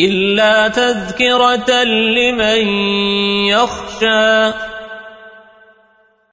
إلا تذكرة لمن يخشى.